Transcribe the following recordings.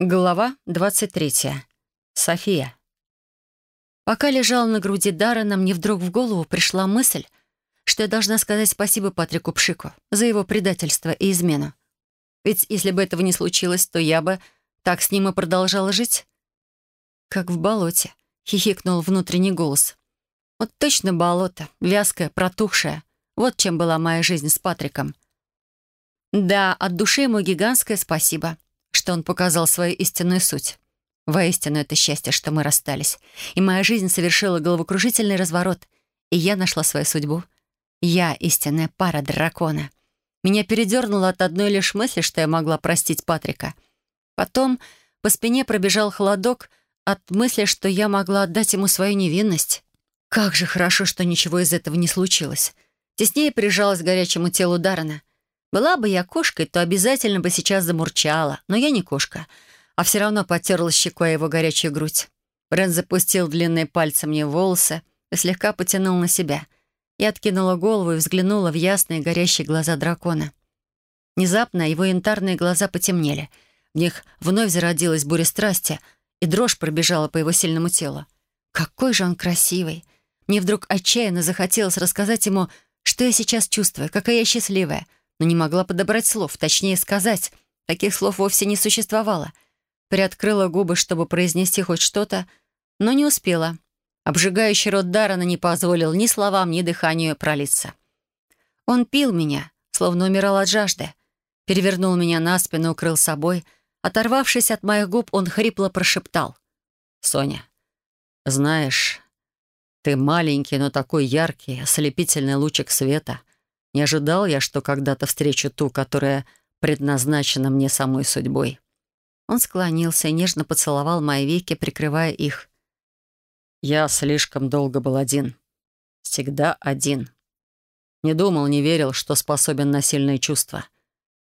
Глава 23. София. Пока лежала на груди Даррена, мне вдруг в голову пришла мысль, что я должна сказать спасибо Патрику Пшику за его предательство и измену. Ведь если бы этого не случилось, то я бы так с ним и продолжала жить. Как в болоте, хихикнул внутренний голос. Вот точно болото, вязкое, протухшее. Вот чем была моя жизнь с Патриком. Да, от души ему гигантское спасибо что он показал свою истинную суть. Воистину это счастье, что мы расстались. И моя жизнь совершила головокружительный разворот. И я нашла свою судьбу. Я истинная пара дракона. Меня передернуло от одной лишь мысли, что я могла простить Патрика. Потом по спине пробежал холодок от мысли, что я могла отдать ему свою невинность. Как же хорошо, что ничего из этого не случилось. Теснее прижалась к горячему телу Дарана. Была бы я кошкой, то обязательно бы сейчас замурчала, но я не кошка, а все равно потерла щекой его горячую грудь. Брэн запустил длинные пальцы мне в волосы и слегка потянул на себя. Я откинула голову и взглянула в ясные горящие глаза дракона. Внезапно его янтарные глаза потемнели. В них вновь зародилась буря страсти, и дрожь пробежала по его сильному телу. Какой же он красивый! Мне вдруг отчаянно захотелось рассказать ему, что я сейчас чувствую, какая я счастливая — но не могла подобрать слов, точнее сказать. Таких слов вовсе не существовало. Приоткрыла губы, чтобы произнести хоть что-то, но не успела. Обжигающий рот Дарана не позволил ни словам, ни дыханию пролиться. Он пил меня, словно умирал от жажды. Перевернул меня на спину, укрыл собой. Оторвавшись от моих губ, он хрипло прошептал. «Соня, знаешь, ты маленький, но такой яркий, ослепительный лучик света. Не ожидал я, что когда-то встречу ту, которая предназначена мне самой судьбой. Он склонился и нежно поцеловал мои веки, прикрывая их. Я слишком долго был один. Всегда один. Не думал, не верил, что способен на сильные чувства.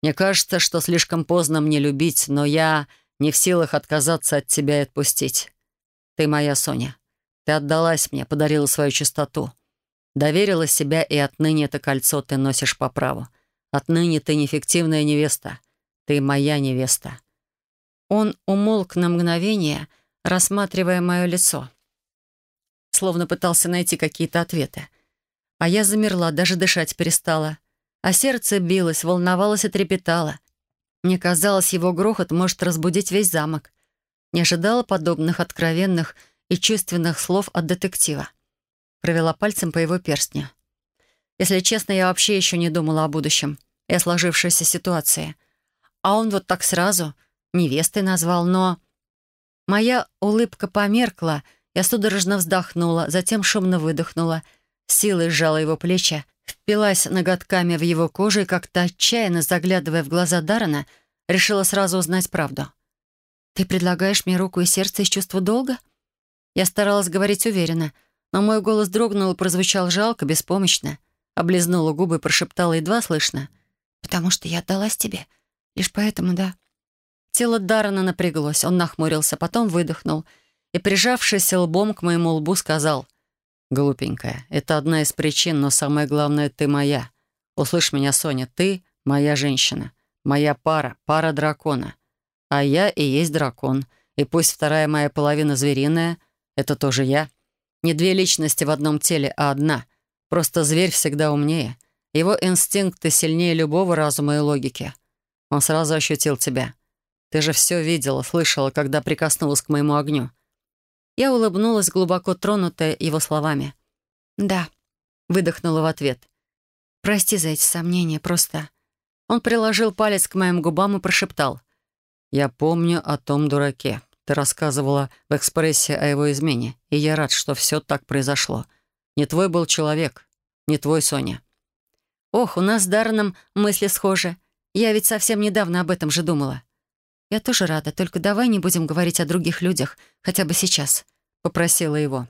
Мне кажется, что слишком поздно мне любить, но я не в силах отказаться от тебя и отпустить. Ты моя Соня. Ты отдалась мне, подарила свою чистоту. Доверила себя, и отныне это кольцо ты носишь по праву. Отныне ты неэффективная невеста. Ты моя невеста». Он умолк на мгновение, рассматривая мое лицо. Словно пытался найти какие-то ответы. А я замерла, даже дышать перестала. А сердце билось, волновалось и трепетало. Мне казалось, его грохот может разбудить весь замок. Не ожидала подобных откровенных и чувственных слов от детектива. Провела пальцем по его перстню. Если честно, я вообще еще не думала о будущем и о сложившейся ситуации. А он вот так сразу невестой назвал, но... Моя улыбка померкла, я судорожно вздохнула, затем шумно выдохнула, силой сжала его плечи, впилась ноготками в его кожу и как-то отчаянно, заглядывая в глаза Дарана, решила сразу узнать правду. «Ты предлагаешь мне руку и сердце из чувства долга?» Я старалась говорить уверенно — но мой голос дрогнул и прозвучал жалко, беспомощно. Облизнула губы и прошептала едва слышно. «Потому что я отдалась тебе. Лишь поэтому, да». Тело Даррена напряглось. Он нахмурился, потом выдохнул и, прижавшись лбом к моему лбу, сказал «Глупенькая, это одна из причин, но самое главное, ты моя. Услышь меня, Соня, ты моя женщина, моя пара, пара дракона. А я и есть дракон. И пусть вторая моя половина звериная, это тоже я». Не две личности в одном теле, а одна. Просто зверь всегда умнее. Его инстинкты сильнее любого разума и логики. Он сразу ощутил тебя. Ты же все видела, слышала, когда прикоснулась к моему огню. Я улыбнулась, глубоко тронутая его словами. «Да», — выдохнула в ответ. «Прости за эти сомнения, просто...» Он приложил палец к моим губам и прошептал. «Я помню о том дураке. Ты рассказывала в экспрессе о его измене, и я рад, что все так произошло. Не твой был человек, не твой Соня». «Ох, у нас с Дарреном мысли схожи. Я ведь совсем недавно об этом же думала». «Я тоже рада, только давай не будем говорить о других людях, хотя бы сейчас», — попросила его.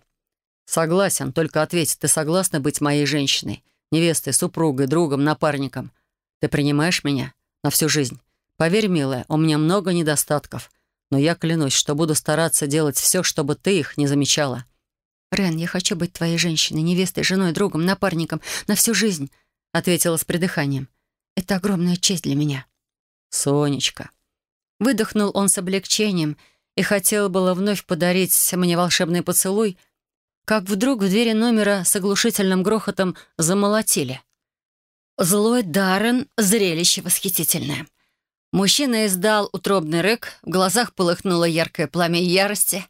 «Согласен, только ответь, ты согласна быть моей женщиной, невестой, супругой, другом, напарником? Ты принимаешь меня на всю жизнь? Поверь, милая, у меня много недостатков, но я клянусь, что буду стараться делать все, чтобы ты их не замечала». «Рен, я хочу быть твоей женщиной, невестой, женой, другом, напарником на всю жизнь», — ответила с придыханием. «Это огромная честь для меня». «Сонечка». Выдохнул он с облегчением и хотел было вновь подарить мне волшебный поцелуй, как вдруг в двери номера с оглушительным грохотом замолотили. Злой Даррен — зрелище восхитительное. Мужчина издал утробный рык, в глазах полыхнуло яркое пламя ярости.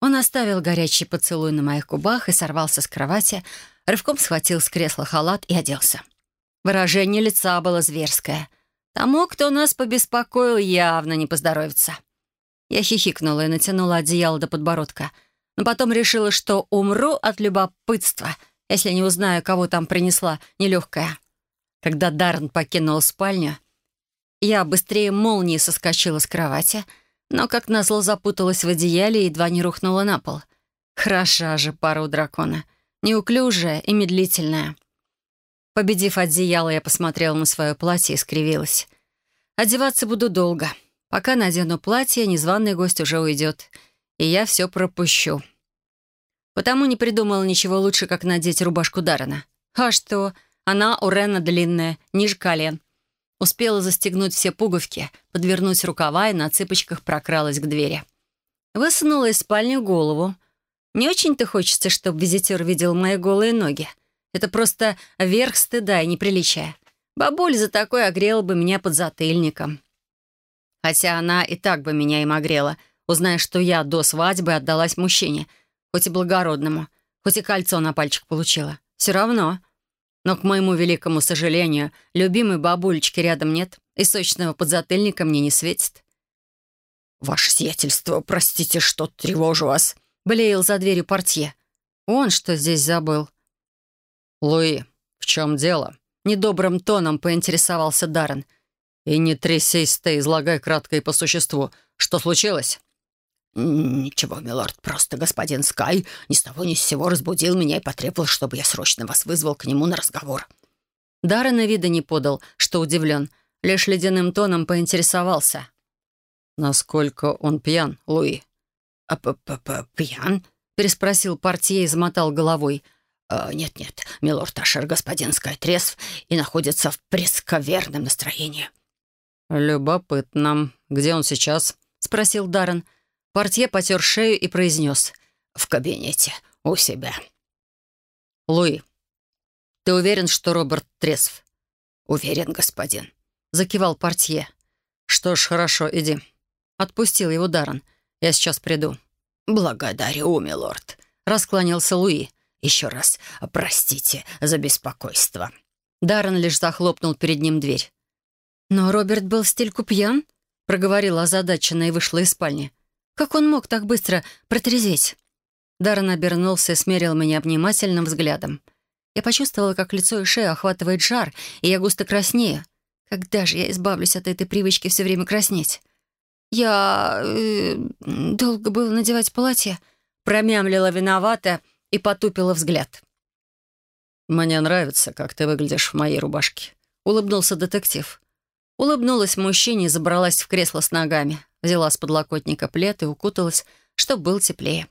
Он оставил горячий поцелуй на моих губах и сорвался с кровати, рывком схватил с кресла халат и оделся. Выражение лица было зверское. Тому, кто нас побеспокоил, явно не поздоровится. Я хихикнула и натянула одеяло до подбородка, но потом решила, что умру от любопытства, если не узнаю, кого там принесла нелегкая. Когда Даррен покинул спальню, я быстрее молнии соскочила с кровати, но, как назло, запуталась в одеяле и едва не рухнула на пол. Хороша же пара у дракона. Неуклюжая и медлительная. Победив одеяло, я посмотрела на свое платье и скривилась. Одеваться буду долго. Пока надену платье, незваный гость уже уйдет, и я все пропущу. Потому не придумала ничего лучше, как надеть рубашку Даррена. А что? Она у Рена длинная, ниже колен. Успела застегнуть все пуговки, подвернуть рукава и на цыпочках прокралась к двери. Высунула из спальни голову. Не очень-то хочется, чтобы визитер видел мои голые ноги. Это просто верх стыда и неприличия. Бабуль за такое огрела бы меня под затыльником. Хотя она и так бы меня им огрела, узная, что я до свадьбы отдалась мужчине, хоть и благородному, хоть и кольцо на пальчик получила. Все равно. Но, к моему великому сожалению, любимой бабулечки рядом нет, и сочного подзатыльника мне не светит. «Ваше сиятельство, простите, что тревожу вас», — блеял за дверью портье. «Он что здесь забыл?» «Луи, в чем дело?» — недобрым тоном поинтересовался Даррен. «И не трясись ты, излагай кратко и по существу. Что случилось?» «Ничего, милорд, просто господин Скай ни с того ни с сего разбудил меня и потребовал, чтобы я срочно вас вызвал к нему на разговор». Даррен и вида не подал, что удивлен, лишь ледяным тоном поинтересовался. «Насколько он пьян, Луи?» «А п -п -п «Пьян?» — переспросил портье и замотал головой. «Э, «Нет-нет, милорд Ашер, господин Скай трезв и находится в пресковерном настроении». «Любопытно. Где он сейчас?» — спросил Даррен. Портье потер шею и произнес. «В кабинете, у себя». «Луи, ты уверен, что Роберт трезв?» «Уверен, господин», — закивал портье. «Что ж, хорошо, иди». Отпустил его Даррен. «Я сейчас приду». «Благодарю, милорд», — раскланялся Луи. «Еще раз простите за беспокойство». Даррен лишь захлопнул перед ним дверь. «Но Роберт был в стельку пьян», — проговорила озадаченно и вышла из спальни. Как он мог так быстро протрезветь? Даррен обернулся и смерил меня внимательным взглядом. Я почувствовала, как лицо и шею охватывает жар, и я густо краснею. Когда же я избавлюсь от этой привычки все время краснеть? Я... Э, долго было надевать платье. Промямлила виновата и потупила взгляд. «Мне нравится, как ты выглядишь в моей рубашке», — улыбнулся детектив. Улыбнулась мужчине и забралась в кресло с ногами. Взяла с подлокотника плед и укуталась, чтобы был теплее.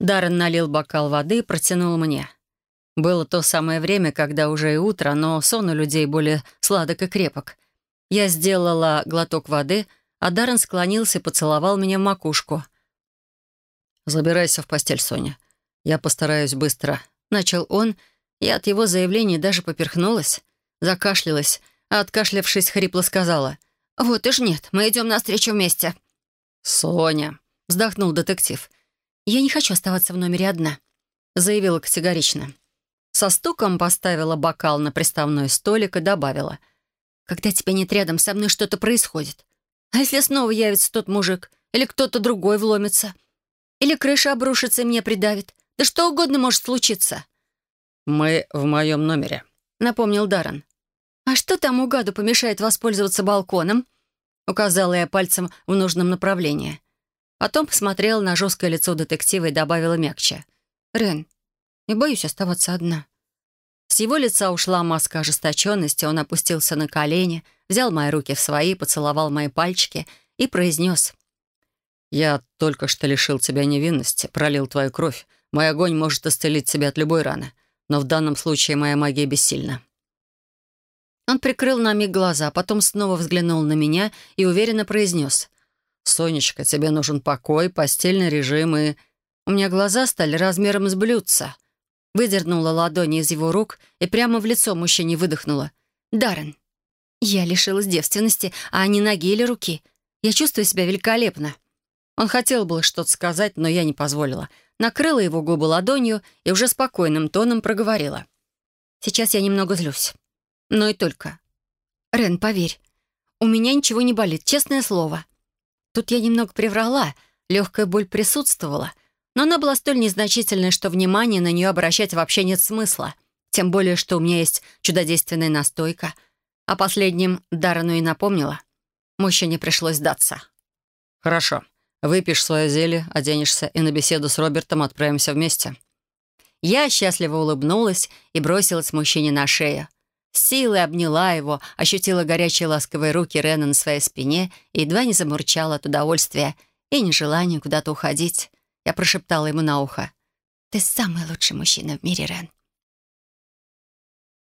Даррен налил бокал воды и протянул мне. Было то самое время, когда уже и утро, но сон у людей более сладок и крепок. Я сделала глоток воды, а Даррен склонился и поцеловал меня в макушку. «Забирайся в постель, Соня. Я постараюсь быстро», — начал он, и от его заявления даже поперхнулась, закашлялась, откашлявшись, хрипло сказала. «Вот уж нет, мы идем навстречу вместе». «Соня», — вздохнул детектив. «Я не хочу оставаться в номере одна», — заявила категорично. Со стуком поставила бокал на приставной столик и добавила. «Когда тебя нет рядом, со мной что-то происходит. А если снова явится тот мужик? Или кто-то другой вломится? Или крыша обрушится и меня придавит? Да что угодно может случиться». «Мы в моем номере», — напомнил Даррен. «А что тому гаду помешает воспользоваться балконом?» Указала я пальцем в нужном направлении. Потом посмотрела на жесткое лицо детектива и добавила мягче. «Рен, я боюсь оставаться одна». С его лица ушла маска ожесточенности, он опустился на колени, взял мои руки в свои, поцеловал мои пальчики и произнес. «Я только что лишил тебя невинности, пролил твою кровь. Мой огонь может исцелить тебя от любой раны, но в данном случае моя магия бессильна. Он прикрыл на миг глаза, потом снова взглянул на меня и уверенно произнес. «Сонечка, тебе нужен покой, постельный режим и...» У меня глаза стали размером с блюдца. Выдернула ладони из его рук и прямо в лицо мужчине выдохнула. «Даррен, я лишилась девственности, а не ноги или руки. Я чувствую себя великолепно». Он хотел было что-то сказать, но я не позволила. Накрыла его губы ладонью и уже спокойным тоном проговорила. «Сейчас я немного злюсь. Но и только. Рен, поверь, у меня ничего не болит, честное слово. Тут я немного приврала, легкая боль присутствовала, но она была столь незначительной, что внимание на нее обращать вообще нет смысла. Тем более, что у меня есть чудодейственная настойка. А последним Даррену и напомнила. Мужчине пришлось сдаться. «Хорошо. Выпьешь свое зелье, оденешься и на беседу с Робертом отправимся вместе». Я счастливо улыбнулась и бросилась мужчине на шею. Силой обняла его, ощутила горячие ласковые руки Рена на своей спине и едва не замурчала от удовольствия и нежелания куда-то уходить. Я прошептала ему на ухо. «Ты самый лучший мужчина в мире, Рен.